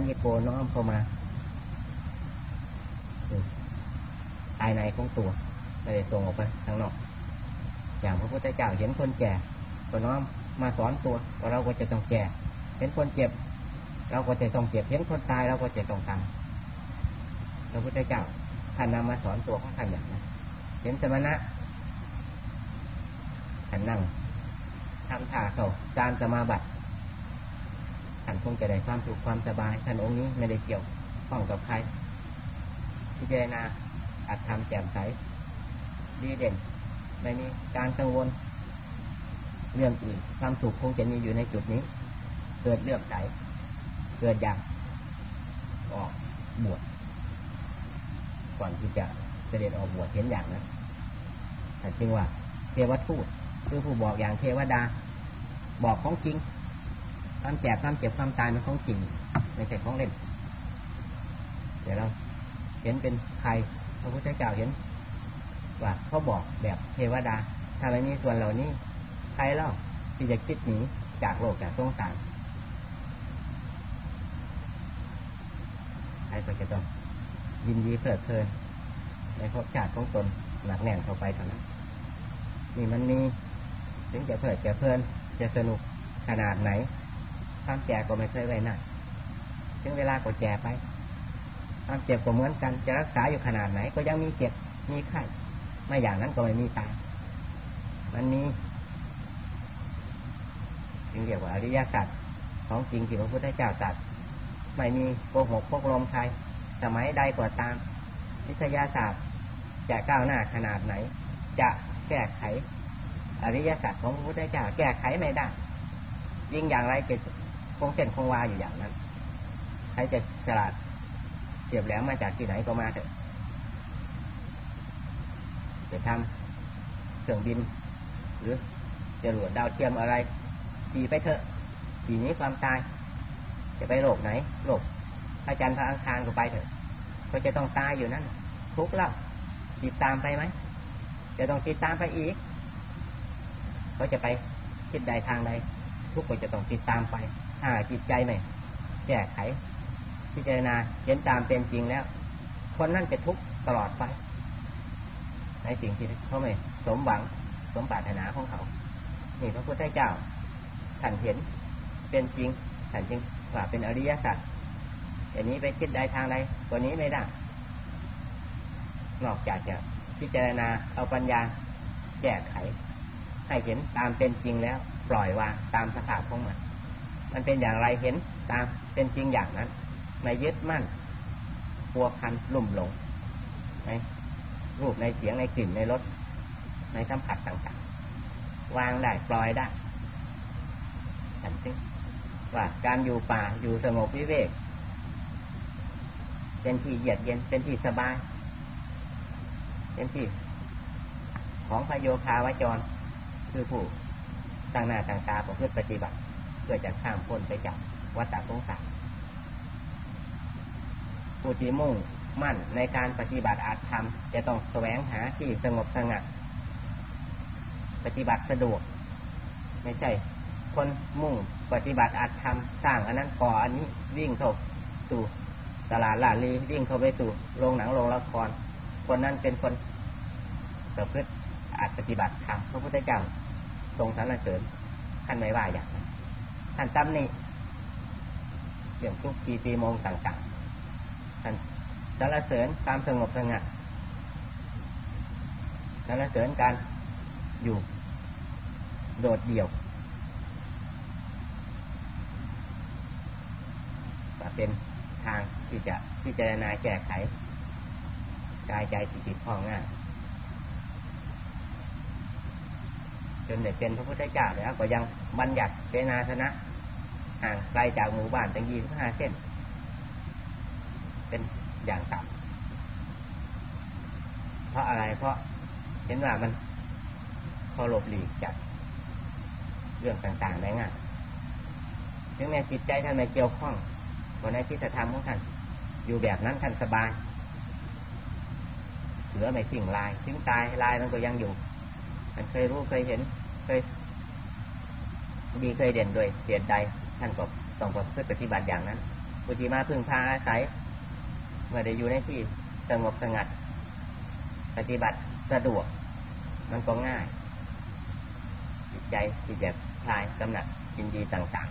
านยโกน้อมเข้ามาภายในของตัวไม่ได้ส่งออกไปข้างนอก อย่างพระพุทธเจ้าเห็นคนแก่ก็น้อมมาสอนตัวว่าเราก็จะต้องแก่ เห็นคนเจ็บ เราก็จะต้องเจ็บ เห็นคนตายเราก็จะต้องตายพระพุทธเจ้าท่านนำมาสอนตัวของท่านอย่างนั้นเห็นสมณะท่านนั่งทำท่าเขาจานสมาบัติ ท่านคงจะได้ความสุขความสบายท่านองค์นี้ไม่ได้เกี่ยวข้องกับใครพิจารณาอัดทำแจ่มใสดีเด่น ไม่มีการกังวล เรื่องอื่นความสุขคงจะมีอยู่ในจุดนี้ เกิดเลือกใสเกิดอยากออกบวชก่อนที่จะเสด็จออกบวชเห็นอย่างนั้นแต่จริงว่า เทวทูตคือผู้บอกอย่างเทวดา บอกของจริง ความแจกความเจ็บความตายมันของจริงไม่ใช่ของเล่นเดี๋ยวเราเห็นเป็นใครพระพุทธเจ้าเห็นว่าเขาบอกแบบเทวดา ถ้าไม่มีส่วนเหล่านี้ ใครเล่าที่จะคิดหนีจากโลกจากสงสารใครก็จะต้องยินดีเพลิดเพลินในภพชาติของตนหนักแน่นเข้าไปเท่านั้นนี่มันมีถึงจะเพลิดจะเพลินจะสนุกขนาดไหน ความแก่ก็ไม่เคยไว้หน้าถึงเวลาก็แก่ไปความเจ็บก็เหมือนกันจะรักษาอยู่ขนาดไหน ก็ยังมีเจ็บมีไข้ไม่อย่างนั้นก็ไม่มีตายมันมีจึงเรียกว่าอริยสัจของจริงที่พระพุทธเจ้าตรัสไม่มีโกหกพกลมใครสมัยใดก็ตามวิทยาศาสตร์จะก้าวหน้าขนาดไหน จะแก้ไข อริยสัจของพระพุทธเจ้าแก้ไขไม่ได้ยิ่งอย่างไรจะ คงเส้นคงวาอยู่อย่างนั้นใครจะฉลาดเสียบแหลมมาจากที่ไหนก็มาเถอะจะทำเครื่องบิน หรือจะหลวดดาวเทียมอะไรขี่ไปเถอะขี่นี้ความตาย จะไปโลกไหนโลกพระจันทร์พระอังคารก็ไปเถอะก็จะต้องตายอยู่นั่นทุกข์แล้วติดตามไปไหมจะต้องติดตามไปอีกก็จะไปคิดใดทางใด ทุกข์ก็จะต้องติดตามไป จิตใจไม่แก้ไข พิจารณาเห็นตามเป็นจริงแล้ว คนนั่นจะทุกข์ตลอดไป ในสิ่งที่เขาไม่สมหวังสมปรารถนาของเขานี่พระพุทธเจ้าท่านเห็นเป็นจริงท่านจึงว่าเป็นอริยสัจอย่างนี้ไปคิดใดทางใดตัวนี้ไม่ได้นอกจากจะพิจารณาเอาปัญญาแก้ไข ให้เห็นตามเป็นจริงแล้ว ปล่อยวางตามสภาพของมัน มันเป็นอย่างไรเห็นตามเป็นจริงอย่างนั้นไม่ยึดมั่นปัวพันลุ่มหลงในรูปในเสียงในกลิ่นในรสในสัมผัสต่างๆ วางได้ปล่อยได้ฉันซิว่าการอยู่ป่าอยู่สงบวิเวก เป็นที่เยือกเย็นเป็นที่สบาย เป็นที่ของพระโยคาวจร คือผู้ตั้งหน้าตั้งตาประพฤติปฏิบัติ เพื่อจะข้ามพ้นไปจากวัฏสงสารผู้ที่มุ่งมั่นในการปฏิบัติอาจทำจะต้องแสวงหาที่สงบสงัด ปฏิบัติสะดวก ไม่ใช่ คนมุ่งปฏิบัติอาจทำสร้างอันนั้นก่ออันนี้วิ่งเข้าสู่ตลาดลาลีวิ่งเข้าไปสู่โรงหนังโรงละคร คนนั้นเป็นคนประพฤติอาจปฏิบัติธรรมพระพุทธเจ้าทรงสรรเสริญท่านไม่ว่าอย่างนั้น ท่านจำนี่เรื่องทุกทีตีโมงต่างๆท่านสรรเสริญความสงบสงัดสรรเสริญการอยู่โดดเดี่ยวเป็นทางที่จะพิจารณาแก้ไขกายใจจิตจิตพ้องง่ายจนได้เป็นพระพุทธเจ้าแล้วก็ยังบัญญัติเจนาสนะ ห่างไกลจากหมู่บ้านตั้งยี่สิบห้าเส้น เป็นอย่างต่ำเพราะอะไรเพราะเห็นว่ามันพอหลบหลีกจากเรื่องต่างๆได้ง่ายถึงแม้จิตใจท่านไม่เกี่ยวข้องวันในที่จะทำของท่านอยู่แบบนั้นท่านสบายเหลือไม่สิ่งลายถึงตายลายมันก็ยังอยู่ท่านเคยรู้เคยเห็นเคยดีเคยเด่นโดยเสียใด ท่านก็ต้องประพฤติปฏิบัติอย่างนั้นปุถิมาพึ่งพาอาศัยเมื่อได้อยู่ในที่สงบสงัด ปฏิบัติสะดวก มันก็ง่าย จิตใจที่จะคลายกำหนัดยินดีต่าง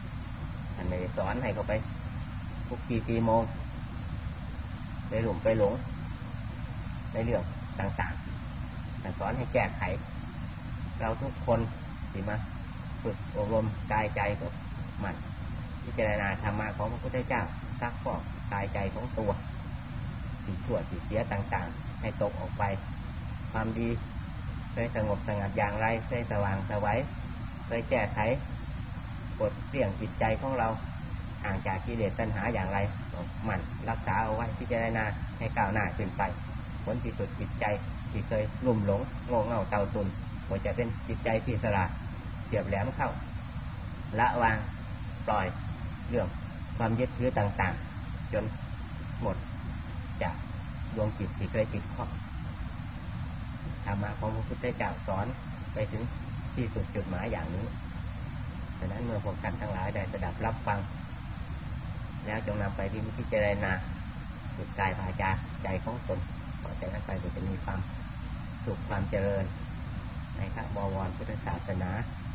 ๆท่านไม่ได้สอนให้เขาไปทุกทีตีโมงไปหลุมไปหลงในเรื่องต่างๆแต่สอนให้แก้ไข เราทุกคนสิมาฝึกอบรมกายใจกับ มันพิจารณาธรรมะของพระพุทธเจ้าซักฟอกกายใจของตัวสิ่งชั่วสิ่เสียต่างๆ ให้ตกออกไป ความดีเคยสงบสงัดอย่างไรเคยสว่างสวัยเคยแก้ไขกดเสี่ยงจิตใจของเราห่างจากกิเลสตัณหาอย่างไรมันรักษาเอาไว้พิจารณาให้ก้าวหน้าขึ้นไป ผลที่สุดจิตใจที่เคยลุ่มหลงโง่เง่าเต่าตุนก็จะเป็นจิตใจที่สลาดเฉียบแหลมเข้า ละวาง ปล่อยเรื่องความยึดถือต่าง ๆ จนหมดจากดวงจิตที่เคยติดข้องธรรมะของพระพุทธเจ้าสอนไปถึงที่สุดจุดหมายอย่างนี้ดังนั้นเมื่อพวกกันทั้งหลายได้สดับรับฟัง แล้วจงนำไปพิจารณาจุดกายภาจาใจของตนต่อจากนั้นไปจะมีความสุขความเจริญ ในพระบวรพุทธศาสนา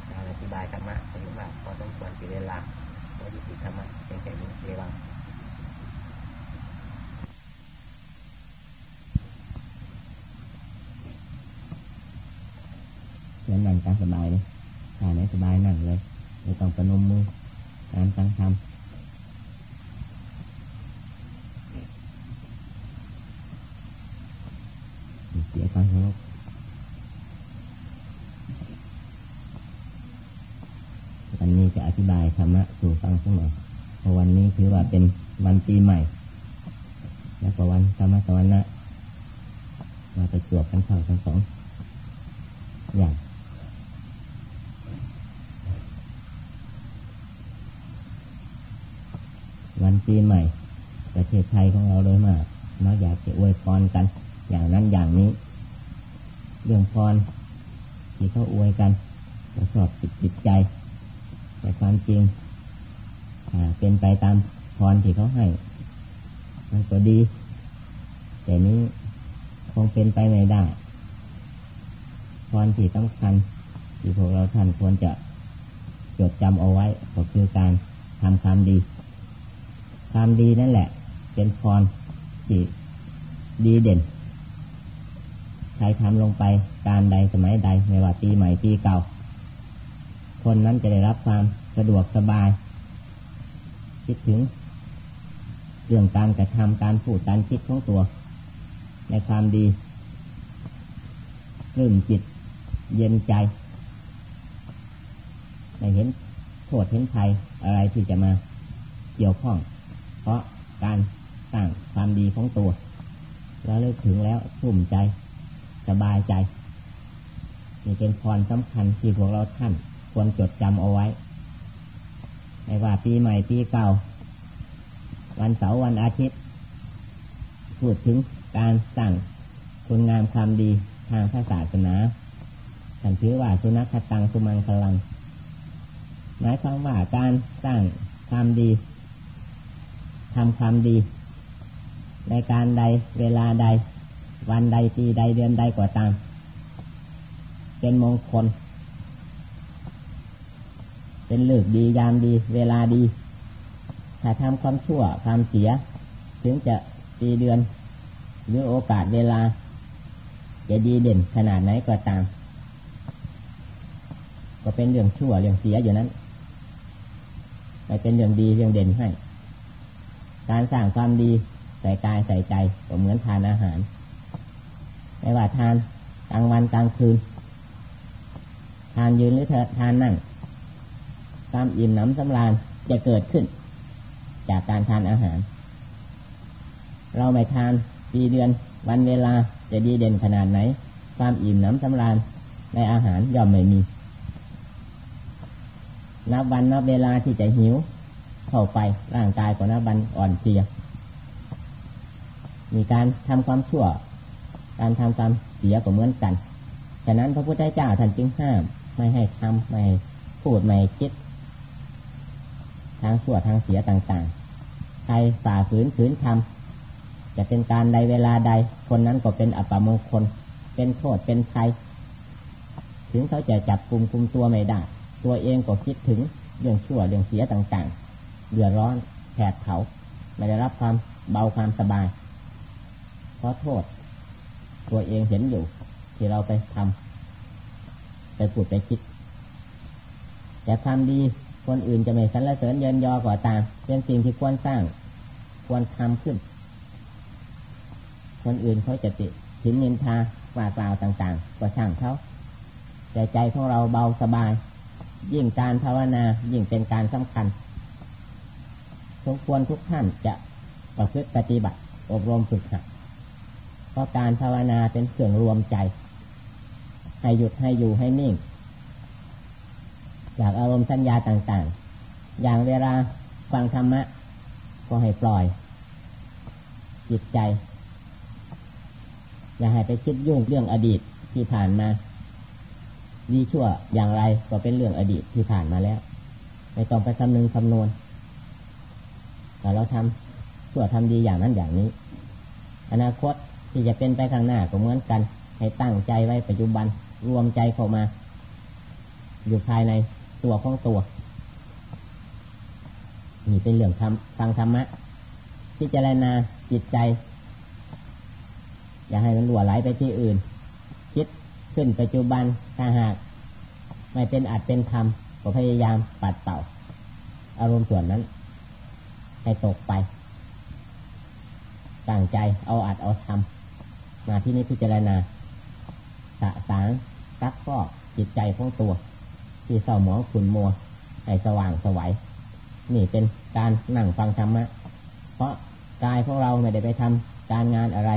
การอธิบายธรรมะถึงว่าพอต้องควรจิเวลา พอยุติธรรมะเป็นแค่นี้เรวังเชิญนั่งตามสบายเลยถ้าไหนสบายนั่งเลยไม่ต้องประนมมือการตั้งทำเสียความเคารพวันนี้จะอ ธิบายธรรมะสู่ฟังสักหน่อเพราะวันนี้ถือว่าเป็นวันปีใหม่ แล้วก็วันธรรมะสวรรค์มาไปจวบกันเข้าทั้งสองอย่างวันปีใหม่ ประเทศไทยของเราเลยมากมักอยากจะอวยพรกัน อย่างนั้นอย่างนี้ เรื่องพรที่เขาอวยกันเราชอบจิตจิตใจ แต่ความจริงเป็นไปตามพรที่เขาให้ มันก็ดี แต่นี้คงเป็นไปไม่ได้พรที่สำคัญ ที่พวกเราท่านควรจะจดจำเอาไว้ก็คือการทำความดี ความดีนั่นแหละ เป็นพรที่ดีเด่น ใครทำลงไปการใดสมัยใดไม่ว่าปีใหม่ปีเก่า คนนั้นจะได้รับความสะดวกสบาย คิดถึง เรื่องการกระทำการพูดการคิดของตัว ในความดีรื่มจิต เย็นใจไม่เห็นโทษเห็นภัยอะไรที่จะมาเกี่ยวข้อง เพราะการสร้างความดีของตัว แล้วเลิกถึงแล้วสุ่มใจ สบายใจ นี่เป็นพรสำคัญที่พวกเราท่าน ควรจดจำเอาไว้ ไม่ว่าปีใหม่ปีเก่า วันเสาร์วันอาทิตย์ พูดถึงการสร้างคุณงามความดีทางศาสนาฉันถือว่าสุนัขตังสุมังคลัง หมายความว่าการสร้างความดีทำความดี ในการใดเวลาใด วันใดปีใดเดือนใดกว่าตาม เป็นมงคล เป็นเลือกดียามดี เวลาดี ถ้าทำความชั่วความเสีย ถึงจะปีเดือน หรือโอกาสเวลา จะดีเด่นขนาดไหนก็ตาม ก็เป็นเรื่องชั่วเรื่องเสียอยู่นั้นไม่เป็นเรื่องดีเรื่องเด่นให้ การสร้างความดีใส่กายใส่ใจก็เหมือนทานอาหารไม่ว่าทานกลางวันกลางคืน ทานยืนหรือทานนั่ง ความอิ่มหนำสำราญจะเกิดขึ้น จากการทานอาหาร เราไม่ทานปีเดือน วันเวลาจะดีเด่นขนาดไหน ความอิ่มหนำสำราญในอาหารย่อมไม่มี นับวันนับเวลาที่จะหิว เข้าไปร่างกายของนับวันอ่อนเพลีย มีการทำความชั่ว การทำความเสียก็เหมือนกัน ฉะนั้นพระพุทธเจ้าท่านจึงห้าม ไม่ให้ทำไม่พูดไม่คิด ทางชั่วทางเสียต่างๆ ใครฝ่าฝืนฝืนทำจะเป็นการใดเวลาใด คนนั้นก็เป็นอัปมงคล เป็นโทษเป็นภัยถึงเขาจะจับกลุ่มคุมตัวไม่ได้ ตัวเองก็คิดถึงเรื่องชั่วเรื่องเสียต่างๆ เดือดร้อนแผดเผาไม่ได้รับความเบาความสบาย เพราะโทษ ตัวเองเห็นอยู่ ที่เราไปทำไปพูดไปคิดจะทำดี คนอื่นจะไม่สรรเสริญเยินยอกว่าตาม เป็นสิ่งที่ควรสร้าง ควรทำขึ้น คนอื่นเขาจะติถินนินทาว่ากล่าวต่างๆก็ช่างเขาแต่ใจของเราเบาสบาย ยิ่งการภาวนายิ่งเป็นการสำคัญสมควรทุกท่านจะประพฤติปฏิบัติ อบรมฝึกหัดเพราะการภาวนาเป็นเครื่องรวมใจ ให้หยุดให้อยู่ให้นิ่ง จากอารมณ์สัญญาต่างๆ อย่างเวลาฟังธรรมะ ก็ให้ปล่อย จิตใจ อย่าให้ไปคิดยุ่งเรื่องอดีตที่ผ่านมาดีชั่วอย่างไรก็เป็นเรื่องอดีตที่ผ่านมาแล้ว ไม่ต้องไปคำนึงคำนวณแต่เราทำชั่วทำดีอย่างนั้นอย่างนี้ อนาคตที่จะเป็นไปข้างหน้าก็เหมือนกัน ให้ตั้งใจไว้ปัจจุบันรวมใจเข้ามา อยู่ภายใน ตัวของตัวนี่เป็นเรื่องทำฟังธรรมะพิจารณาจิตใจ อย่าให้มันหลัวไหลไปที่อื่น คิดขึ้นปัจจุบันถ้าหาก ไม่เป็นอัดเป็นธรรมก็พยายามปัดเป่า อารมณ์ส่วนนั้น ให้ตกไปตั้งใจเอาอัดเอาทำมาที่นี้พิจารณาสะสางซักฟอกจิตใจของตัว ที่เศร้าหมองขุนมัวให้สว่างสวัยนี่เป็นการนั่งฟังธรรมะ เพราะกายของเราไม่ได้ไปทำการงานอะไร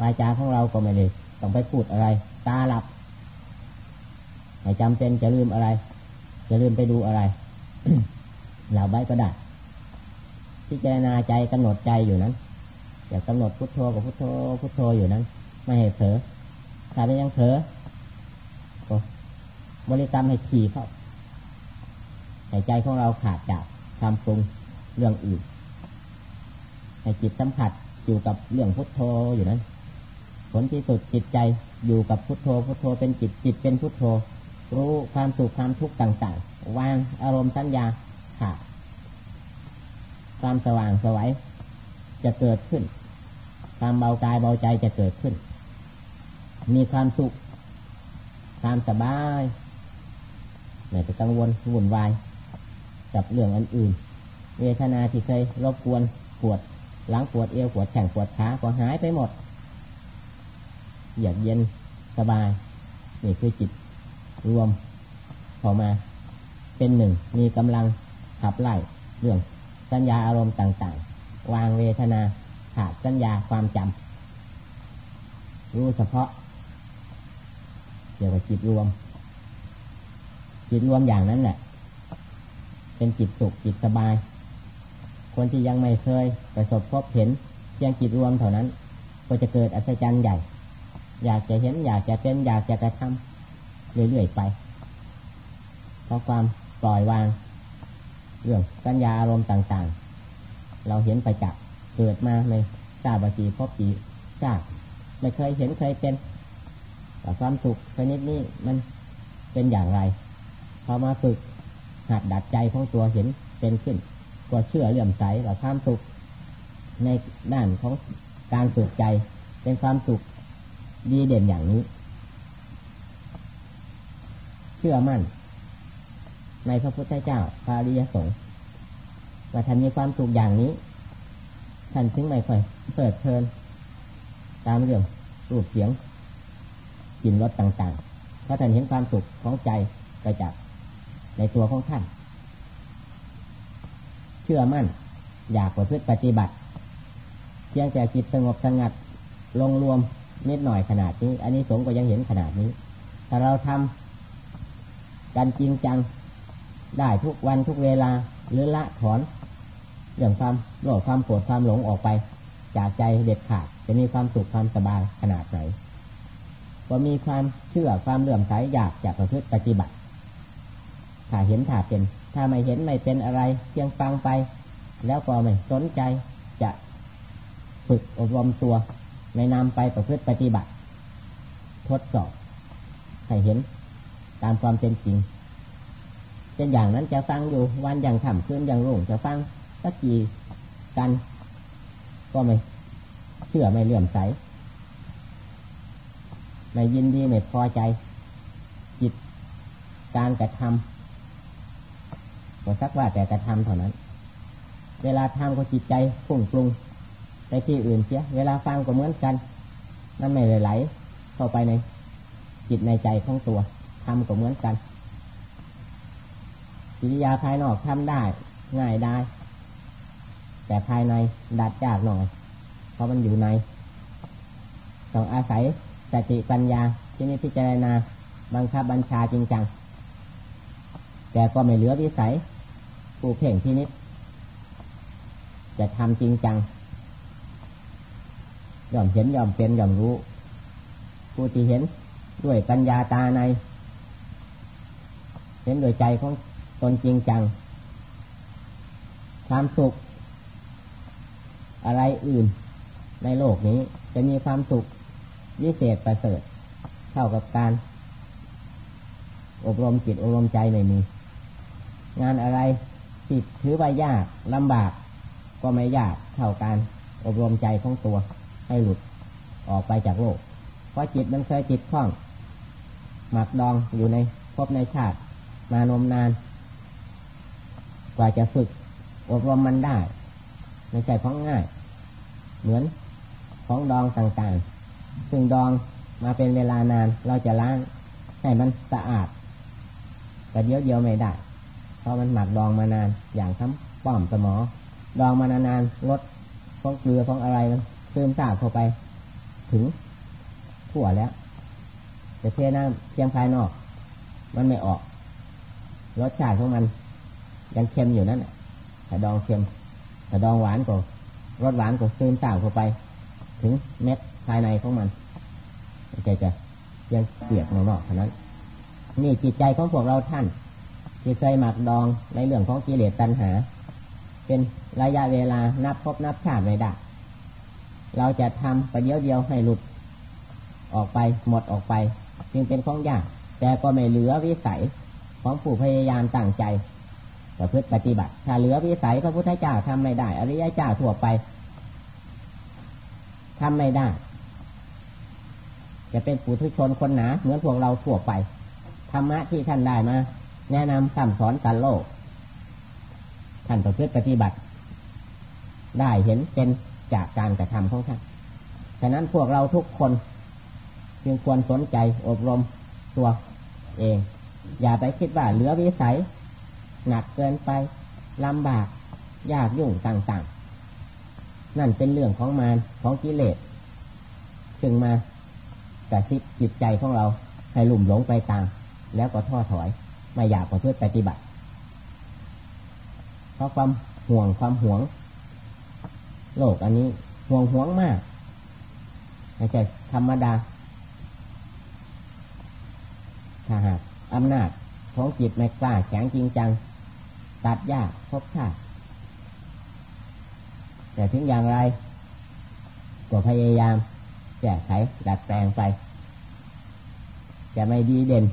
วาจาของเราก็ไม่ได้ต้องไปพูดอะไร ตาหลับไม่จำเป็นจะลืมอะไร จะลืมไปดูอะไรเหล่าใบก็ได้พิจารณาใจกำหนดใจอยู่นั้นอยากำหนดพุทโธกับพุทโธพุทโธอยู่นั้น ไม่ให้เผลอถ้าไม่ยังเผลอ บริกรรมให้ขี่เข้าให้ใจของเราขาดจากความปรุงเรื่องอื่นให้จิตสัมผัสอยู่กับเรื่องพุทโธอยู่นั้น ผลที่สุดจิตใจอยู่กับพุทโธ พุทโธเป็นจิตจิตเป็นพุทโธ รู้ความสุขความทุกข์ต่าง ๆ วางอารมณ์สัญญาขาดความสว่างสวัยจะเกิดขึ้น ความเบากายเบาใจจะเกิดขึ้น มีความสุข ความสบาย ไม่ไปกังวลวุ่นวายกับเรื่องอันอื่น เวทนาที่เคยรบกวนปวดหลังปวดเอวปวดแข้งปวดขาก็หายไปหมดเยือกเย็นสบายนี่คือจิตรวมเข้ามา เป็นหนึ่ง มีกำลังขับไล่เรื่องสัญญาอารมณ์ต่าง ๆ วางเวทนาขาดสัญญาความจำรู้เฉพาะเกี่ยวกับจิตรวม จิตรวมอย่างนั้นแหละเป็นจิตสุขจิตสบาย คนที่ยังไม่เคยประสบพบเห็นเพียงจิตรวมเท่านั้น ก็จะเกิดอัศจรรย์ใหญ่ อยากจะเห็น อยากจะเป็นอยากจะกระทำเรื่อยๆไปเพราะความปล่อยวาง เรื่องสัญญาอารมณ์ต่างๆ เราเห็นไปจากเกิดมาไม่ทราบว่ากี่พบกี่ชาติไม่เคยเห็นเคยเป็นแต่ความสุขชนิดนี้มันเป็นอย่างไร พอมาฝึกหัดดัดใจของตัวเห็นเป็นขึ้นก็เชื่อเลื่อมใสว่าความสุขในด้านของการฝึกใจ เป็นความสุขดีเด่นอย่างนี้ เชื่อมั่น ในพระพุทธเจ้าพระริยสงฆ์ว่าท่านมีความสุขอย่างนี้ท่านถึงไม่ค่อยเปิดเชิญตามเรื่องรูปเสียงกลิ่นรสต่างๆเพราะท่านเห็นความสุขของใจไปจาก ในตัวของท่าน เชื่อมั่น อยากประพฤติปฏิบัติ เพียงแต่จิตสงบสงัดลงรวมนิดหน่อยขนาดนี้ อันนี้สงก็ยังเห็นขนาดนี้ ถ้าเราทำกันจริงจัง ได้ทุกวันทุกเวลา หรือละถอนเรื่องความโลภความโกรธความหลงออกไป จากใจเด็ดขาดจะมีความสุขความสบายขนาดไหนก็มีความเชื่อความเลื่อมใสอยากจะประพฤติปฏิบัติ ถ้าเห็นถ้าเป็น ถ้าไม่เห็นไม่เป็นอะไรเพียงฟังไป แล้วก็ไม่สนใจจะฝึกอบรมตัวในนำไปประพฤติปฏิบัติ ทดสอบให้เห็นตามความเป็นจริง เป็นอย่างนั้นจะฟังอยู่วันอย่างถ่ำคืนอย่างรุ่งจะฟังสักกี่กัน ก็ไม่เชื่อไม่เลื่อมใสไม่ยินดีไม่พอใจ จิตการกระทำ ก็สักว่าแต่กระทำเท่านั้น เวลาทำก็จิตใจพุ่งปรุงไปที่อื่นเสีย เวลาฟังก็เหมือนกันนั่นไม่ไหลเข้าไปในจิตในใจของตัวทำก็เหมือนกันกิริยาภายนอกทำได้ ง่ายได้ แต่ภายในดัดยากหน่อย เพราะมันอยู่ในต้องอาศัยสติปัญญาที่นี้พิจารณาบังคับบัญชาจริงจังแต่ก็ไม่เหลือวิสัย ผู้เพ่งที่นิดจะทำจริงจังยอมเห็นยอมเป็นยอมรู้ ผู้ที่เห็นด้วยปัญญาตาใน เห็นด้วยใจของตนจริงจัง ความสุข อะไรอื่นในโลกนี้จะมีความสุขวิเศษประเสริฐเท่ากับการ อบรมจิตอบรมใจไม่มี งานอะไร ที่ถือว่ายากลำบาก ก็ไม่ยากเท่าการอบรมใจของตัวให้หลุดออกไปจากโลก เพราะจิตมันเคยจิตคล้อง หมักดองอยู่ในพบในชาติ มานมนาน กว่าจะฝึกอบรมมันได้ไม่ใช่ของง่าย เหมือนของดองต่างๆ ซึ่งดองมาเป็นเวลานานเราจะล้างให้มันสะอาดแต่เดียวเดียวไม่ได้ เพราะมันหมักดองมานาน อย่างทั้งป้อมสมอ ดองมานานๆลดของเกลือของอะไรมันซึมซาบเข้าไป ถึงทั่วแล้ว แต่เทน้ำเพียงภายนอก มันไม่ออก รสชาติของมัน ยังเค็มอยู่นั่นแต่ดองเค็มแต่ดองหวานก็รสหวานก็ซึมซาบเข้าไป ถึงเม็ดภายในของมันใจจะยังเปียกนอกๆเท่านั้น นี่จิตใจของพวกเราท่าน ที่เคยหมักดองในเรื่องของกิเลสตัณหา เป็นระยะเวลานับพบนับชาติไม่ได้เราจะทำประเดียวเดียวให้หลุดออกไปหมดออกไป จึงเป็นของยากแต่ก็ไม่เหลือวิสัยของผู้พยายามตั้งใจประพฤติปฏิบัติ ถ้าเหลือวิสัยพระพุทธเจ้าทำไม่ได้ อริยเจ้าทั่วไปทำไม่ได้ จะเป็นปุถุชนคนหนาเหมือนพวกเราทั่วไปธรรมะที่ท่านได้มา แนะนำสั่งสอนกันโลก ท่านประพฤติปฏิบัติ ได้เห็นเป็นจากการกระทำของท่านฉะนั้นพวกเราทุกคน จึงควรสนใจอบรมตัวเอง อย่าไปคิดว่าเหลือวิสัย หนักเกินไปลำบาก ยากยุ่งต่างๆ นั่นเป็นเรื่องของมารของกิเลสจึงมาแต่ทิจิตใจของเราให้หลุ่มหลงไปตาม แล้วก็ท้อถอย ไม่อยากประพฤติปฏิบัติ เพราะความห่วงความหวง โลกอันนี้ห่วงหวงมากไม่ใช่ธรรมดา ถ้าหากอำนาจของจิตไม่กล้าแข็งจริงจัง ตัดยากพบชาติแต่ถึงอย่างไร ก็พยายามแก้ไขดัดแปลงไป จะไม่ดีเด่น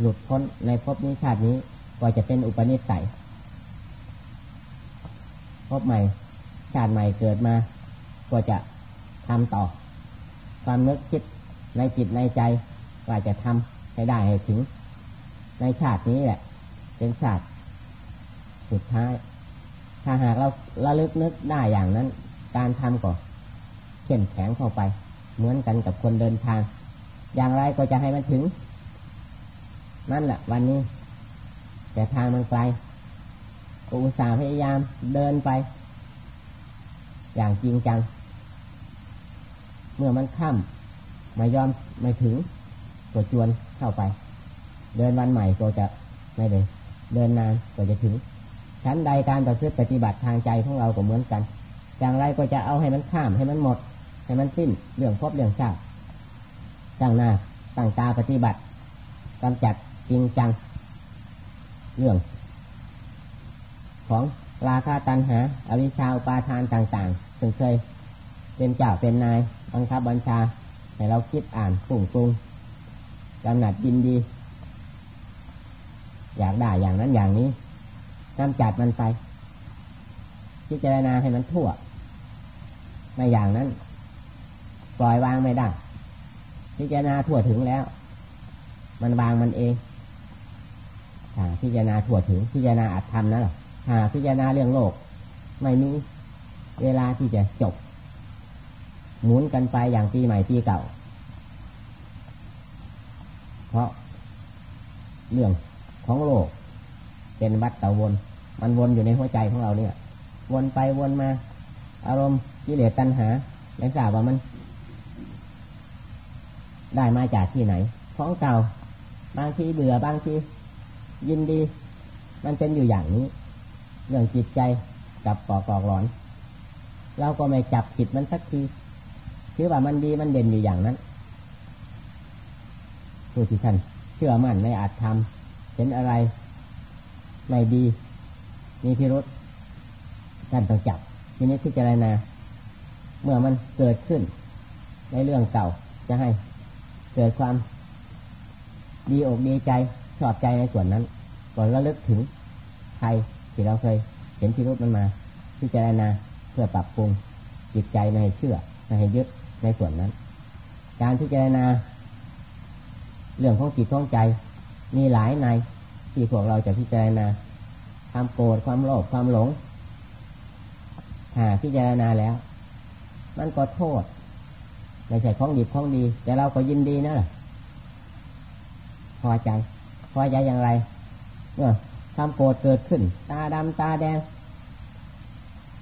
หลุดพ้นในภพนี้ชาตินี้ก็จะเป็นอุปนิสัยภพใหม่ ชาติใหม่เกิดมา ก็จะทำต่อ ความนึกคิดในจิตในใจว่าจะทำให้ได้ให้ถึง ในชาตินี้แหละ เป็นชาติสุดท้าย ถ้าหากเราระลึกนึกได้อย่างนั้น การทำก็เข้มแข็งเข้าไป เหมือนกันกับคนเดินทาง อย่างไรก็จะให้มันถึง นั่นแหละวันนี้ แต่ทางมันไกลอุตส่าห์พยายามเดินไป อย่างจริงจัง เมื่อมันค่ำไม่ยอมไม่ถึงก็จวนเข้าไป เดินวันใหม่ก็จะไม่เลยเดินนานก็จะถึงชั้นใดการต่อพื่อปฏิบัติทางใจของเราก็เหมือนกัน อย่างไรก็จะเอาให้มันข้ามให้มันหมด ให้มันสิ้นเรื่องพบเรื่องชาติตั้งหน้าตั้งตาปฏิบัติกำจัด จริงจัง เรื่อง ของราคาตันหาอวิชชาอุปาทานต่างๆซึ่งเคยเป็นเจ้าเป็นนายบังคับบัญชาให้เราคิดอ่านปุ่งปรุงกำหนัดยินดี อยากได้อย่างนั้นอย่างนี้กำจัดมันไปพิจารณาให้มันทั่วในอย่างนั้น ปล่อยวางไม่ได้พิจารณาทั่วถึงแล้ว มันวางมันเอง พิจารณาทั่วถึงพิจารณาอัตธรรมนั่นหรอถ้าพิจารณาเรื่องโลก ไม่มีเวลาที่จะจบ หมุนกันไปอย่างปีใหม่ปีเก่า เพราะเรื่องของโลก เป็นวัฏฏวน มันวนอยู่ในหัวใจของเราเนี่ย วนไปวนมา อารมณ์กิเลสตัณหาไม่ทราบว่ามัน ได้มาจากที่ไหน ของเก่า บางทีเบื่อบางที ยินดี มันเป็นอยู่อย่างนี้ เรื่องจิตใจกับปอกอกหลอน เราก็ไม่จับผิดมันสักทีคือว่ามันดีมันเด่นอยู่อย่างนั้นผู้ที่ท่านเชื่อมั่นในอาจทำเห็นอะไร ไม่ดี มีพิรุษท่านต้องจับ ทีนี้พิจารณาเมื่อมันเกิดขึ้น ในเรื่องเก่าจะให้เกิดความดีอกดีใจ ชอบใจในส่วนนั้น ก่อนระลึกถึงใครที่เราเคยเห็นพิรุษมันมาพิจารณาเพื่อปรับปรุงจิตใจไม่ให้เชื่อไม่ให้ยึดในส่วนนั้น การพิจารณา เรื่องของจิตของใจ มีหลายในที่พวกเราจะพิจารณาความโกรธความโลภความหลงหาพิจารณาแล้ว มันก็โทษไม่ใช่ของดีของดี แต่เราก็ยินดีนะพอใจ พอใจอย่างไรเมื่อความโกรธเกิดขึ้น ตาดำตาแดง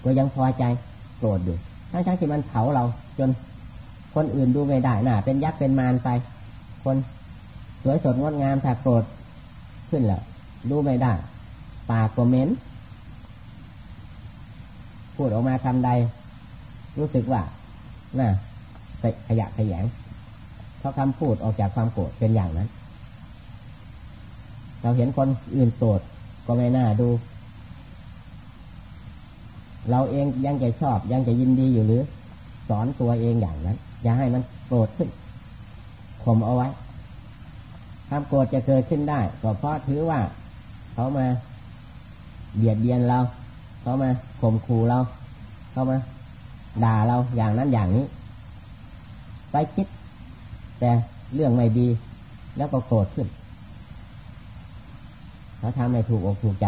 ก็ยังพอใจโกรธอยู่ทั้งทั้งที่มันเผาเรา จนคนอื่นดูไม่ได้น่ะ เป็นยักษ์เป็นมารไป คนสวยสดงดงามถ้าโกรธขึ้นแล้วดูไม่ได้ ปากก็เหม็นพูดออกมาคำใด รู้สึกว่าน่ะขยะขยงเพราะคำพูดออกจากความโกรธเป็นอย่างนั้น เราเห็นคนอื่นโกรธก็ไม่น่าดู เราเองยังจะชอบยังจะยินดีอยู่หรือ สอนตัวเองอย่างนั้น อย่าให้มันโกรธขึ้นข่มเอาไว้ความโกรธจะเกิดขึ้นได้ ก็เพราะถือว่าเขามาเบียดเบียนเรา เขามาข่มขู่เรา เขามาด่าเราอย่างนั้นอย่างนี้ ไปคิด แต่เรื่องไม่ดีแล้วก็โกรธขึ้น เขาทำให้ถูกอกถูกใจ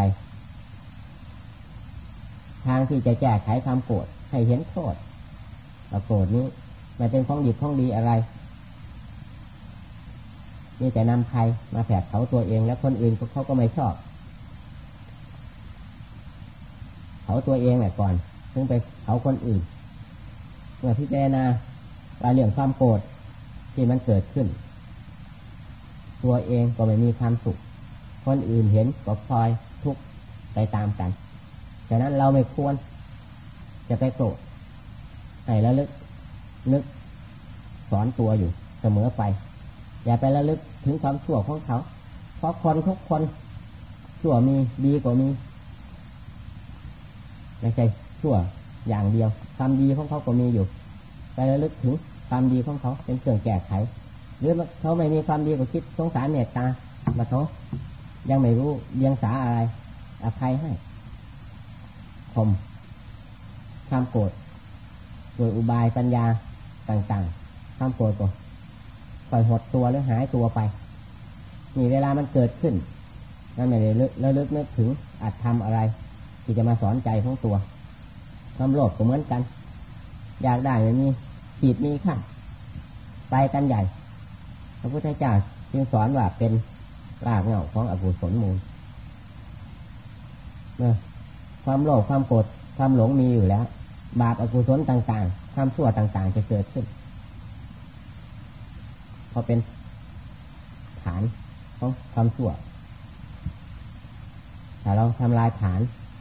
ทางที่จะแก้ไขความโกรธให้เห็นโทษโกรธนี้ไม่เป็นของดีของดีอะไรนี่แต่นำใครมาแผดเขาตัวเองแล้วคนอื่นเขาก็ไม่ชอบ เขาตัวเองแหละก่อนถึงไปเขาคนอื่นเมื่อพิจารณาว่าเรื่องความโกรธที่มันเกิดขึ้น ตัวเองก็ไม่มีความสุข คนอื่นเห็นก็พลอยทุกข์ไปตามกันฉะนั้นเราไม่ควรจะไปโกรธให้แล้วลึกนึกสอนตัวอยู่เสมอไป อย่าไประลึกถึงความชั่วของเขา เพราะคนทุกคนชั่วมีดีกว่ามีไม่ใช่ชั่วอย่างเดียวความดีของเขาก็มีอยู่ ไประลึกถึงความดีของเขาเป็นเครื่องแก้ไข หรือเขาไม่มีความดีก็คิดสงสารเมตตามาเขา ยังไม่รู้เลี้ยงสาอะไร อภัยให้ผมความโกรธโดยอุบายปัญญาต่างๆความโกรธก็ค่อยหดตัวหรือหายตัวไปมีเวลามันเกิดขึ้นนั่นไม่ได้แล้วลึกนึกถึงอาจทำอะไร ที่จะมาสอนใจของตัวความโลภก็เหมือนกัน อยากได้มันมีขีดมีขั้นไปกันใหญ่พระพุทธเจ้าจึงสอนว่าเป็น รากเหง้าของอกุศลมูลเมื่อความโลภความโกรธความหลงมีอยู่แล้ว บาปอกุศลต่าง ๆ ความชั่วต่าง ๆ จะเกิดขึ้นพราะเป็นฐานของความชั่วแต่เราทำลายฐาน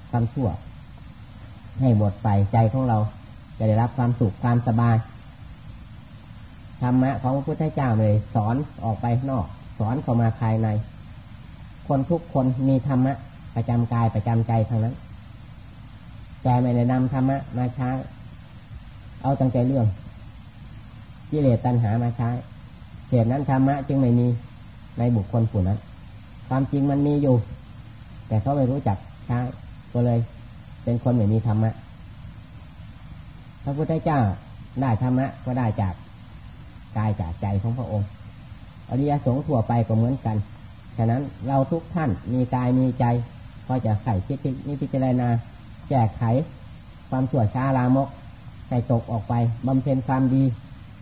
ความชั่ว ให้หมดไปใจของเราจะได้รับความสุขความสบายธรรมะของพระพุทธเจ้าเลย สอนออกไปนอก สอนเข้ามาภายใน คนทุกคนมีธรรมะ ประจำกายประจำใจทางนั้น แต่ไม่ได้นำธรรมะมาใช้ เอาตั้งใจเรื่องกิเลสตัณหามาใช้เหตุนั้นธรรมะจึงไม่มีในบุคคลผู้นั้น ความจริงมันมีอยู่ แต่เขาไม่รู้จักใช้ก็เลย เป็นคนไม่มีธรรมะ พระพุทธเจ้าได้ธรรมะก็ได้จากกายจากใจของพระองค์ อริยสงฆ์ทั่วไปก็เหมือนกัน ฉะนั้นเราทุกท่านมีกายมีใจ ก็จะไข่คิดนิพิจารณาแก้ไข ความชั่วช้าลามกให้ตกออกไปบำเพ็ญความดี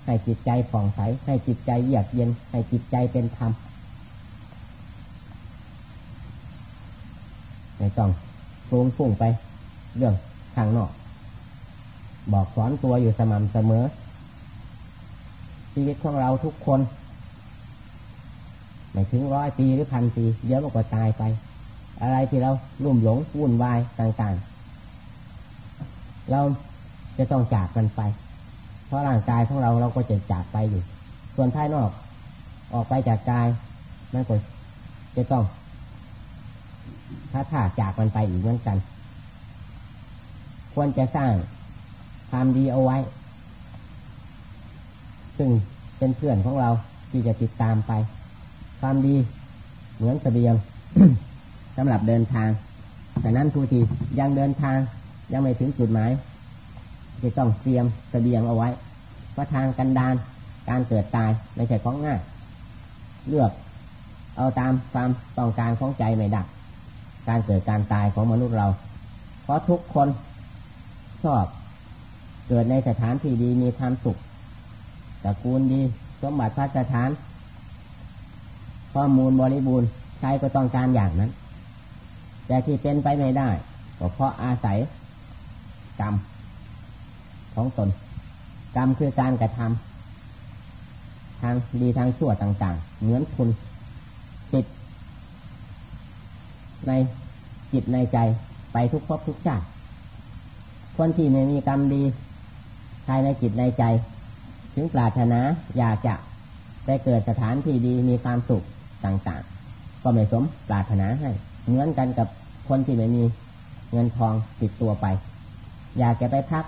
ให้จิตใจผ่องใส ให้จิตใจเยือกเย็น ให้จิตใจเป็นธรรมไม่ต้องฟุ้งฟุ้งไป เรื่องข้างนอก บอกสอนตัวอยู่สม่ำเสมอ ชีวิตของเราทุกคน ไม่ถึงร้อยปีหรือพันปี เดี๋ยวมันก็ตายไป อะไรที่เราลุ่มหลงวุ่นวายต่างๆ เราจะต้องจากมันไป เพราะร่างกายของเราเราก็จะจากไปอยู่ ส่วนภายนอกออกไปจากกายมันก็จะต้องถ้าถ้าจากมันไปอีกเหมือนกัน ควรจะสร้างความดีเอาไว้ ซึ่งเป็นเพื่อนของเราที่จะติดตามไป ความดีเหมือนเสบียงสำหรับเดินทางแต่นั้นผู้ที่ยังเดินทางยังไม่ถึงจุดหมายจะต้องเตรียมเสบียงเอาไว้เพราะทางกันดานการเกิดตายไม่ใช่ของง่ายเลือกเอาตามความต้องการของใจไม่ดัก การเกิดการตายของมนุษย์เรา เพราะทุกคนชอบเกิดในสถานที่ดีมีความสุขตระกูลดี สมบัติพระสถาน ข้อมูลบริบูรณ์ใครก็ต้องการอย่างนั้น แต่ที่เป็นไปไม่ได้ก็เพราะอาศัยกรรมของตน กรรมคือการกระทำทางดีทางชั่วต่าง ๆ เหมือนคุณติด ในจิตในใจไปทุกภพทุกชาติคนที่ไม่มีกรรมดีภายในจิตในใจ ถึงปรารถนาอยากจะไปเกิดสถานที่ดีมีความสุข ต่างๆ ก็ไม่สมปรารถนาให้ เหมือนกันกับคนที่ไม่มีเงินทองติดตัวไป อยากจะไปพัก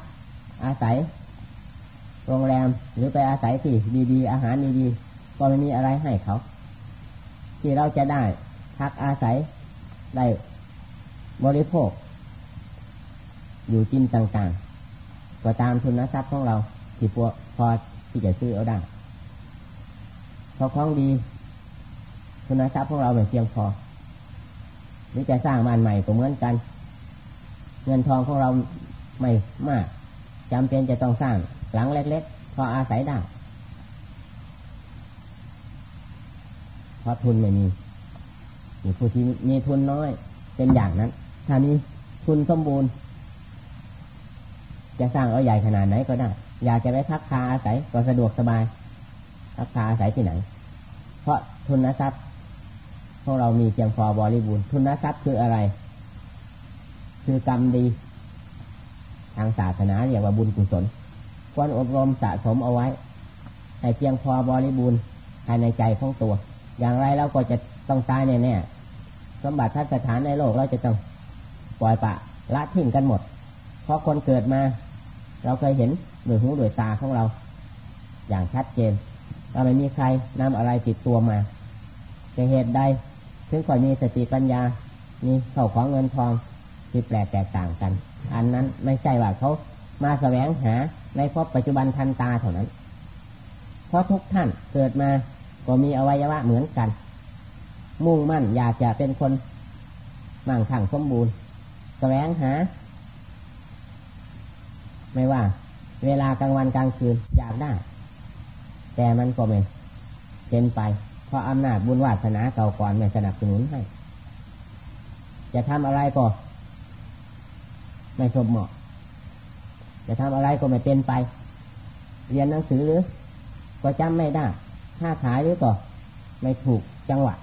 อาศัย โรงแรมหรือไปอาศัยที่ดีๆ อาหารดีๆ ก็ไม่มีอะไรให้เขา ที่เราจะได้พักอาศัยได้บริโภค อยู่กินต่างๆ ก็ตามทุนทรัพย์ของเราที่พอพอที่จะซื้อเอาได้พอของดี ทุนทรัพย์ของเราไม่เพียงพอ หรือจะสร้างบ้านใหม่ก็เหมือนกัน เงินทองของเราไม่มากจำเป็นจะต้องสร้างหลังเล็ก ๆ พออาศัยได้เพราะทุนไม่มีมีผู้ที่มีทุนน้อยเป็นอย่างนั้น ถ้ามีทุนสมบูรณ์ จะสร้างเอาใหญ่ขนาดไหนก็ได้ อยากจะไปพักคาอาศัยก็สะดวกสบายพักคาอาศัยที่ไหน เพราะทุนทรัพย์ พวกเรามีเพียงพอบริบูรณ์ทุนทรัพย์คืออะไร คือกรรมดี ทางศาสนาเรียกว่าบุญกุศลควรอบรมสะสมเอาไว้ให้เพียงพอบริบูรณ์ภายในใจของตัว อย่างไรเราก็จะต้องตายแน่ๆสมบัติทัศฐานในโลกเราจะต้องปล่อยปะละทิ้งกันหมด เพราะคนเกิดมา เราเคยเห็นด้วยหูด้วยตาของเรา อย่างชัดเจนเราไม่มีใครนำอะไรติดตัวมาจะเหตุใด ถึงค่อยมีสติปัญญา มีเข้าของเงินทองที่แปลกแตกต่างกัน อันนั้นไม่ใช่ว่าเขามาแสวงหาในพบปัจจุบันทันตาเท่านั้น เพราะทุกท่านเกิดมาก็มีอวัยวะเหมือนกัน มุ่งมั่นอยากจะเป็นคนมั่งคั่งสมบูรณ์ แสวงหา ไม่ว่า เวลากลางวันกลางคืนอยากได้ แต่มันก็ไม่เป็นไป เพราะอำนาจบุญวาสนาเก่าก่อนไม่สนับสนุนให้ จะทำอะไรก็ ไม่สมเหมาะ จะทำอะไรก็ไม่เป็นไป เรียนหนังสือหรือ ก็จำไม่ได้ถ้าขายหรือก็ไม่ถูกจังหวะ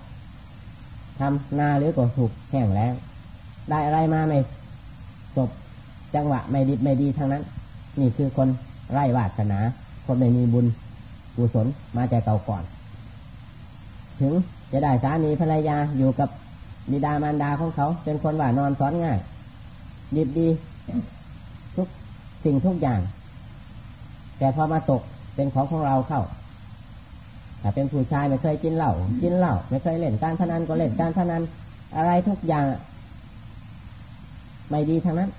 ทำนาหรือก็ถูกแห้งแล้งได้อะไรมาไม่จบจังหวะไม่ดีไม่ดีทั้งนั้น นี่คือคนไร้วาสนา คนไม่มีบุญกุศลมาแต่เก่าก่อน ถึงจะได้สามีภรรยาอยู่กับบิดามารดาของเขา เป็นคนว่านอนสอนง่ายดีดีทุกสิ่งทุกอย่าง แต่พอมาตกเป็นของของเราเข้าถ้าเป็นผู้ชายไม่เคยกินเหล้ากินเหล้าไม่เคยเล่นการพนันก็เล่นการพนันอะไรทุกอย่าง ไม่ดีทั้งนั้น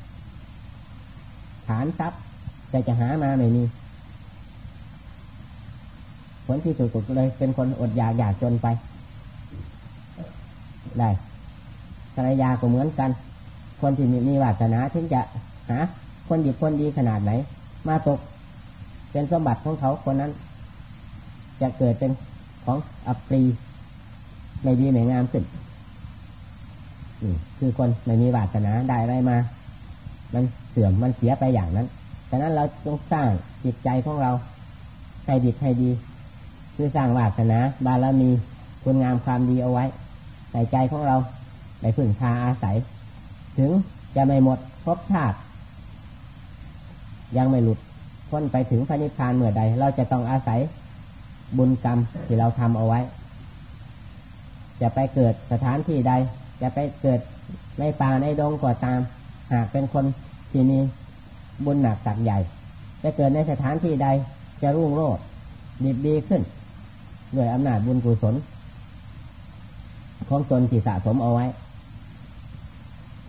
ฐานทรัพย์จะจะหามาไม่มี ผลที่สุดเลย เป็นคนอดอยากอยากจนไป ได้ภรรยาก็เหมือนกัน คนที่มีมีวาสนาถึงจะหาคนดีคนดีขนาดไหน มาตก เป็นสมบัติของเขาคนนั้น จะเกิดเป็นของอัปรีไม่ดีไม่งามขึ้นคือคนไม่มีวาสนาได้อะไรมา มันเสื่อมมันเสียไปอย่างนั้น ฉะนั้นเราต้องสร้างจิตใจของเราให้ดีให้ดี คือสร้างวาสนาบารมีคุณงามความดีเอาไว้ใส่ใจของเราในพึ่งพาอาศัย ถึงจะไม่หมดครบชาติ ยังไม่หลุดพ้นไปถึงพระนิพพานเมื่อใด เราจะต้องอาศัยบุญกรรมที่เราทำเอาไว้ จะไปเกิดสถานที่ใด จะไปเกิดในป่าในดงก็ตาม หากเป็นคนที่มีบุญหนักตักใหญ่ จะเกิดในสถานที่ใดจะรุ่งโรจน์ดีดีขึ้น ด้วยอำนาจบุญกุศล ของตนที่สะสมเอาไว้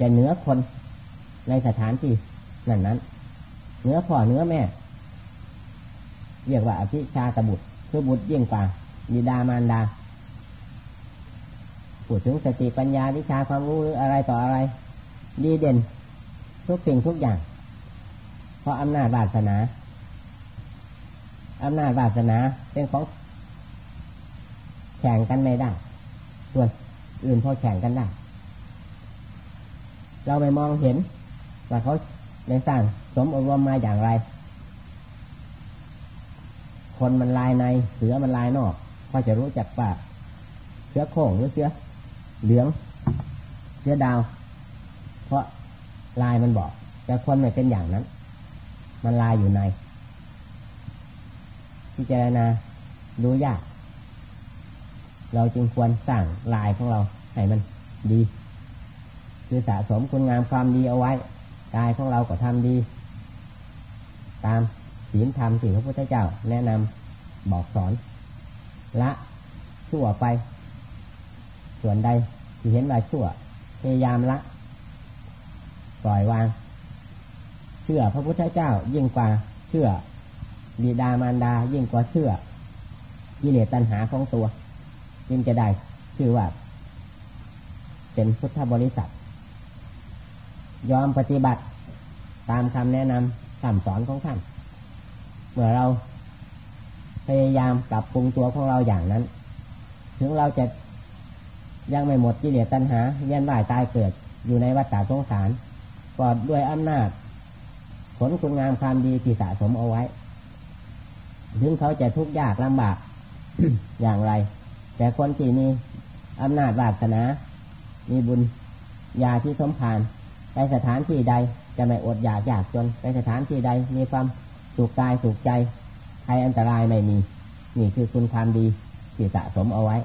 จะเหนือคนในสถานที่นั้นนั้นเหนือพ่อเหนือแม่ เรียกว่าอภิชาตบุตรคือบุตรยิ่งกว่าบิดามารดาพูดถึงสติปัญญาวิชาความรู้หรืออะไรต่ออะไร ดีเด่น ทุกสิ่งทุกอย่าง เพราะอำนาจวาสนาอำนาจวาสนาเป็นของ แข่งกันไม่ได้ส่วนอื่นพอแข่งกันได้ เราไม่มองเห็นว่าเขาในสร้างสมอบรมมาอย่างไร คนมันลายในเสือมันลายนอกก็จะรู้จักว่าเสือโค้งหรือเสือเหลือง เสือดาว เพราะลายมันบอก แต่คนไม่เป็นอย่างนั้น มันลายอยู่ในพิจารณาดูยาก เราจึงควรสร้างลายของเราให้มันดีคือสะสมคุณงามความดีเอาไว้กายของเราก็ทำดี ตามศีลธรรมที่พระพุทธเจ้า แนะนำบอกสอนละชั่วไป ส่วนใดที่เห็นว่าชั่วพยายามละปล่อยวาง เชื่อพระพุทธเจ้ายิ่งกว่าเชื่อบิดามารดายิ่งกว่าเชื่อกิเลสตัณหาของตัว จึงจะได้ชื่อว่า เป็นพุทธบริษัท ยอมปฏิบัติตามคำแนะนำคำสอนของท่าน เมื่อเราพยายามปรับปรุงตัวของเราอย่างนั้น ถึงเราจะยังไม่หมดกิเลสตัณหาเวียนว่ายตายเกิดอยู่ในวัฏฏะสงสารก็ด้วยอำนาจ ผลคุณงามความดีที่สะสมเอาไว้ ถึงเขาจะทุกข์ยากลำบากอย่างไร แต่คนที่มีอำนาจวาสนา มีบุญญาที่สมผานไปสถานที่ใดจะไม่อดอยากอยากจนไปสถานที่ใดมีความสุขกายสุขใจภัยอันตรายไม่มี นี่คือคุณความดีที่สะสมเอาไว้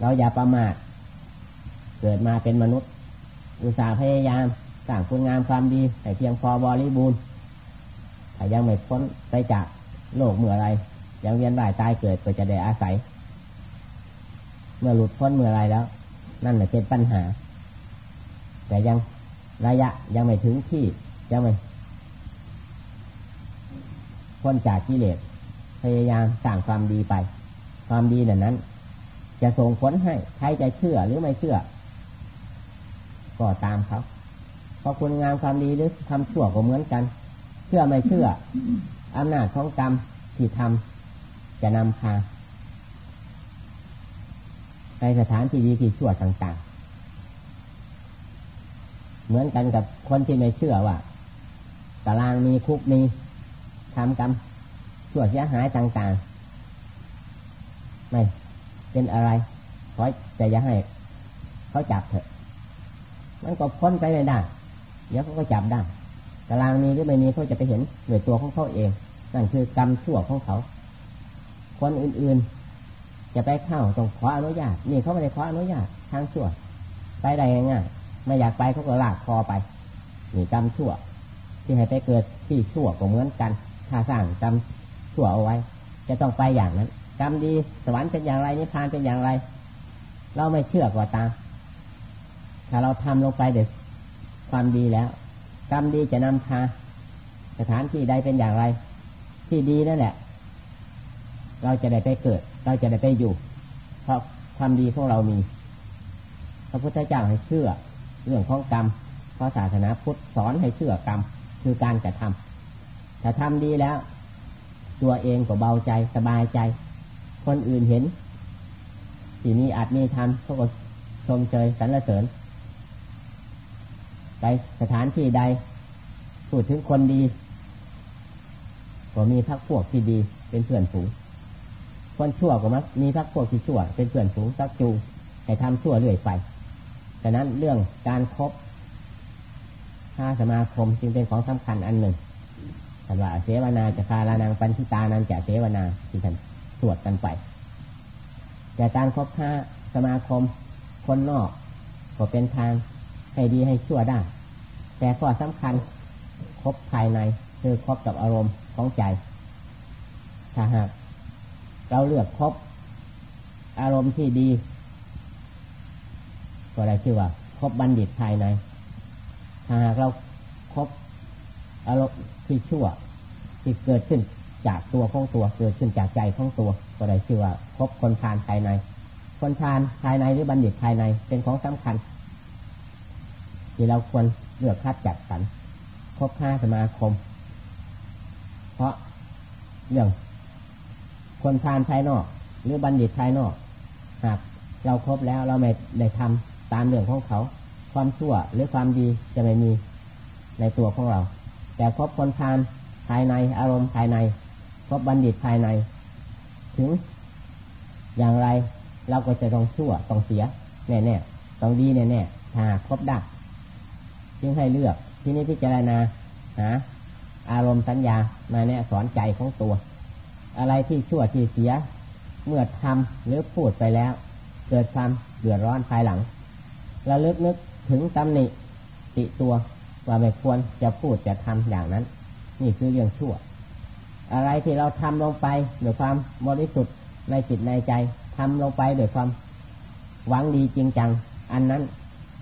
เราอย่าประมาทเกิดมาเป็นมนุษย์ อุตสาห์พยายามสร้างคุณงามความดีแต่เพียงพอบริบูรณ์ถ้ายังไม่พ้นไปจากโลกเมื่อไรยังเวียนว่ายตายเกิดก็จะได้อาศัย เมื่อหลุดพ้นเมื่อไรแล้ว นั่นแหละเป็นปัญหา แต่ยังระยะยังไม่ถึงที่ยังไม่พ้นจากกิเลสพยายามสร้างความดีไป ความดีนั้นนั้น จะส่งผลให้ใครจะเชื่อหรือไม่เชื่อ ก็ตามเขาเพราะคุณงามความดีหรือทำชั่วก็เหมือนกัน เชื่อไม่เชื่ออำนาจของกรรมที่ทำจะนำพา ในสถานที่ดีที่ชั่วต่าง ๆ เหมือนกันกับคนที่ไม่เชื่อว่าตารางมีคุกมีทำกรรมชั่วเสียหายต่าง ๆ ไม่เป็นอะไรขอจะอย่าให้เขาจับเถอะ มันก็พ้นไปไม่ได้ เดี๋ยวเขาก็จับได้ตารางมีหรือไม่มีเขาจะไปเห็นด้วยตัวของเขาเอง นั่นคือกรรมชั่วของเขา คนอื่นๆ จะไปเข้าต้องขออนุญาต นี่เขาไม่ได้ขออนุญาตทางชั่ว ไปได้ง่ายไม่อยากไปเขาก็ลากคอไปนี่กรรมชั่ว ที่ให้ไปเกิดที่ชั่วก็เหมือนกันถ้าสร้างกรรมชั่วเอาไว้ จะต้องไปอย่างนั้นกรรมดีสวรรค์เป็นอย่างไรนิพพานเป็นอย่างไร เราไม่เชื่อก็ตามถ้าเราทำลงไปเด็กความดีแล้ว กรรมดีจะนำพาสถานที่ใดเป็นอย่างไร ที่ดีนั่นแหละ เราจะได้ไปเกิด เราจะได้ไปอยู่ เพราะความดีของเรามี พระพุทธเจ้าให้เชื่อ เรื่องของกรรม เพราะศาสนาพุทธสอนให้เชื่อกรรม คือการกระทำถ้าทำดีแล้ว ตัวเองก็เบาใจสบายใจ คนอื่นเห็นที่มีอาจมีทำเขาก็ชมเชยสรรเสริญ ไปสถานที่ใดพูดถึงคนดี ก็มีพักพวกที่ดีเป็นเพื่อนฝูง คนชั่วก็มักมีพักพวกที่ชั่ว เป็นเพื่อนฝูงซักจูให้ทำชั่วเรื่อยไปฉะนั้นเรื่องการครบห้าสมาคมจึงเป็นของสำคัญอันหนึ่งท่านว่าเสวนาจะคารานังปัญชิตานันจะเสวนาที่ท่านสวดกันไป แต่การครบห้าสมาคมคนนอก ก็เป็นทางให้ดีให้ชั่วได้ แต่ข้อสำคัญครบภายในคือครบกับอารมณ์ของใจ ถ้าหาก เราเลือกครบอารมณ์ที่ดี ก็ได้ชื่อว่าครบบัณฑิตภายในถ้าหากเราครบอารมณ์ที่ชั่วที่เกิดขึ้นจากตัวของตัวเกิดขึ้นจากใจของตัว ก็ได้ชื่อว่าครบคนทานภายใน คนทานภายในหรือบัณฑิตภายในเป็นของสำคัญ ที่เราควรเลือกคัดจัดสรรครบห้าสมาคม เพราะเรื่อง คนทานภายนอก หรือบัณฑิตภายนอกหากเราครบแล้วเราไม่ได้ทำตามเรื่องของเขา ความชั่วหรือความดีจะไม่มีในตัวของเรา แต่ครบคนทานภายในอารมณ์ภายในครบบัณฑิตภายใน ถึง อย่างไรเราก็จะต้องชั่วต้องเสียแน่ๆต้องดีแน่ๆถ้าครบได้จึงให้เลือกที่นี้พิจารณาหาอารมณ์สัญญามาเนี่ยสอนใจของตัว อะไรที่ชั่วที่เสีย เมื่อทำหรือพูดไปแล้ว เกิดความเดือดร้อนภายหลังระลึกนึกถึงตำหนิติตัวว่าไม่ควรจะพูดจะทำอย่างนั้น นี่คือเรื่องชั่ว อะไรที่เราทำลงไปด้วยความบริสุทธิ์ในจิตในใจทำลงไปด้วยความหวังดีจริงจัง อันนั้น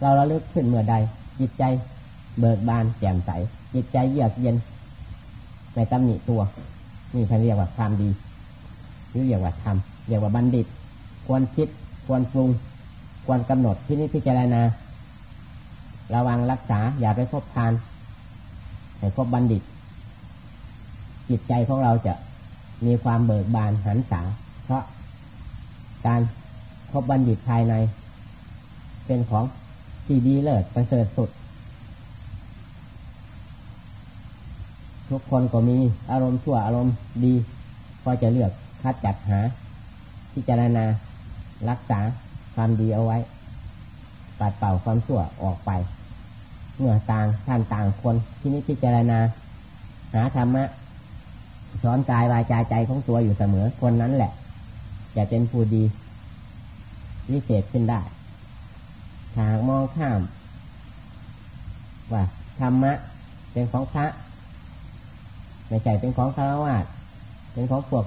เราระลึกขึ้นเมื่อใด จิตใจเบิกบานแจ่มใส จิตใจเยือกเย็นในตำหนิตัว นี่ท่านเรียกว่าความดีหรือเรียกว่าธรรมเรียกว่าบัณฑิต ควรคิด ควรปรุง ควรกำหนดที่นี้พิจารณา ระวังรักษาอย่าไปคบทานให้คบบัณฑิต จิตใจของเราจะมีความเบิกบานหันษาเพราะการคบบัณฑิตภายใน เป็นของที่ดีเลิศประเสริฐสุด ทุกคนก็มีอารมณ์ชั่วอารมณ์ดีก็จะเลือกคัดจัดหาพิจารณารักษาความดีเอาไว้ ปัดเป่าความชั่วออกไป เมื่อต่างท่านต่างคนที่นี้พิจารณา หาธรรมะสอนกายวาจาใจของตัวอยู่เสมอคนนั้นแหละ จะเป็นผู้ดีวิเศษขึ้นได้หากมองข้าม ว่าธรรมะเป็นของพระ ไม่ใช่เป็นของคารวะเป็นของพวก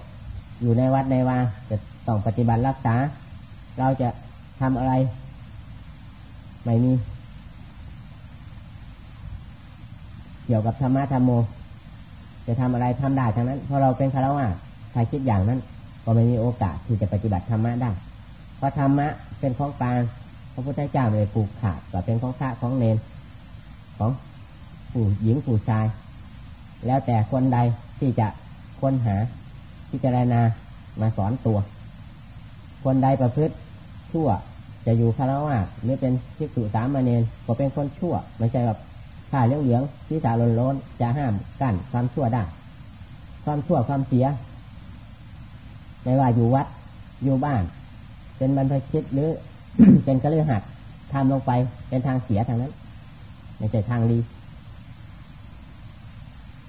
อยู่ในวัดในวาจะต้องปฏิบัติรักษา เราจะทำอะไร ไม่มี เกี่ยวกับธรรมะธรรมโม จะทำอะไรทำได้ทั้งนั้น เพราะเราเป็นคารวะใครคิดอย่างนั้น ก็ไม่มีโอกาสที่จะปฏิบัติธรรมะได้ เพราะธรรมะเป็นของกลางพระพุทธเจ้าไม่ปลูกขาดแต่เป็นของพระของเนนของผู้หญิงผู้ชาย แล้วแต่คนใดที่จะค้นหาพิจารณามาสอนตัว คนใดประพฤติชั่วจะอยู่คารวะหรือเป็นทิสุสามเณรก็เป็นคนชั่ว ไม่ใช่แบบผ้าเหลืองเหลืองที่สาลนล้นจะห้ามกั้นความชั่วได้ ความชั่วความเสีย ไม่ว่าอยู่วัดอยู่บ้าน เป็นบรรพชิตหรือเป็นกระเลือหัดทำลงไปเป็นทางเสียทางนั้น ไม่ใช่ทางดี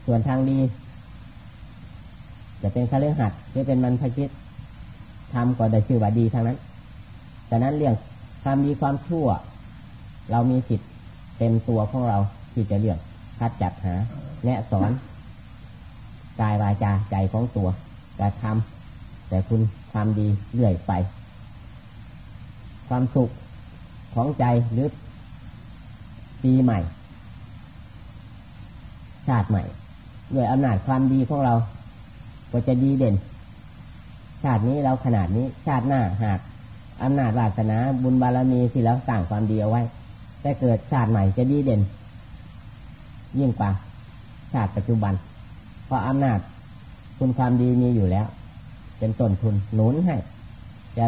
ส่วนทางดี จะเป็นคฤหัสถ์หรือเป็นมันพชิตทำก็ได้ชื่อว่าดีทางนั้นแต่นั้นเรื่องความดีความชั่ว เรามีสิทธิ์เต็มตัวของเราที่จะเลือกคัดจัดหา แนะสอนกายวาจาใจของตัวกระทำแต่คุณความดีเรื่อยไป ความสุขของใจหรือปีใหม่ ชาติใหม่ ด้วยอำนาจความดีของเราก็จะดีเด่น ชาตินี้เราขนาดนี้ ชาติหน้าหากอำนาจวาสนาบุญบารมีที่เราสร้างความดีเอาไว้แต่เกิดชาติใหม่จะดีเด่น ยิ่งกว่าชาติปัจจุบัน เพราะอำนาจคุณความดีมีอยู่แล้ว เป็นต้นทุนหนุนให้จะ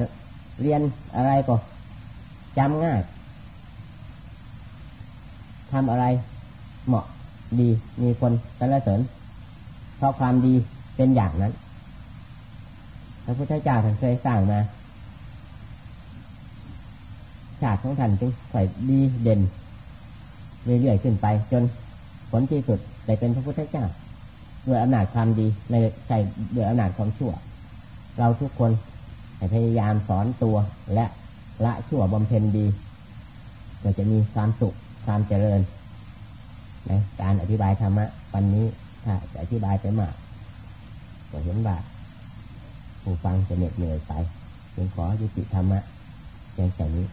เรียนอะไรก็จำง่ายทำอะไรเหมาะ ดีมีคนสรรเสริญเพราะความดีเป็นอย่างนั้นพระพุทธเจ้าท่านเคยสร้างมาชาติของท่านจึงค่อยดีเด่นเรื่อยๆขึ้นไป จนผลที่สุดได้เป็นพระพุทธเจ้าด้วยอำนาจความดีในใช่ด้วยอำนาจความชั่ว เราทุกคนพยายามสอนตัวและละชั่วบำเพ็ญดี ก็จะมีความสุขความเจริญ ในการอธิบายธรรมะวันนี้ถ้าจะอธิบายไปมากก็เห็นว่าผู้ฟังจะเหน็ดเหนื่อยไปจึงขอยุติธรรมะเพียงแค่นี้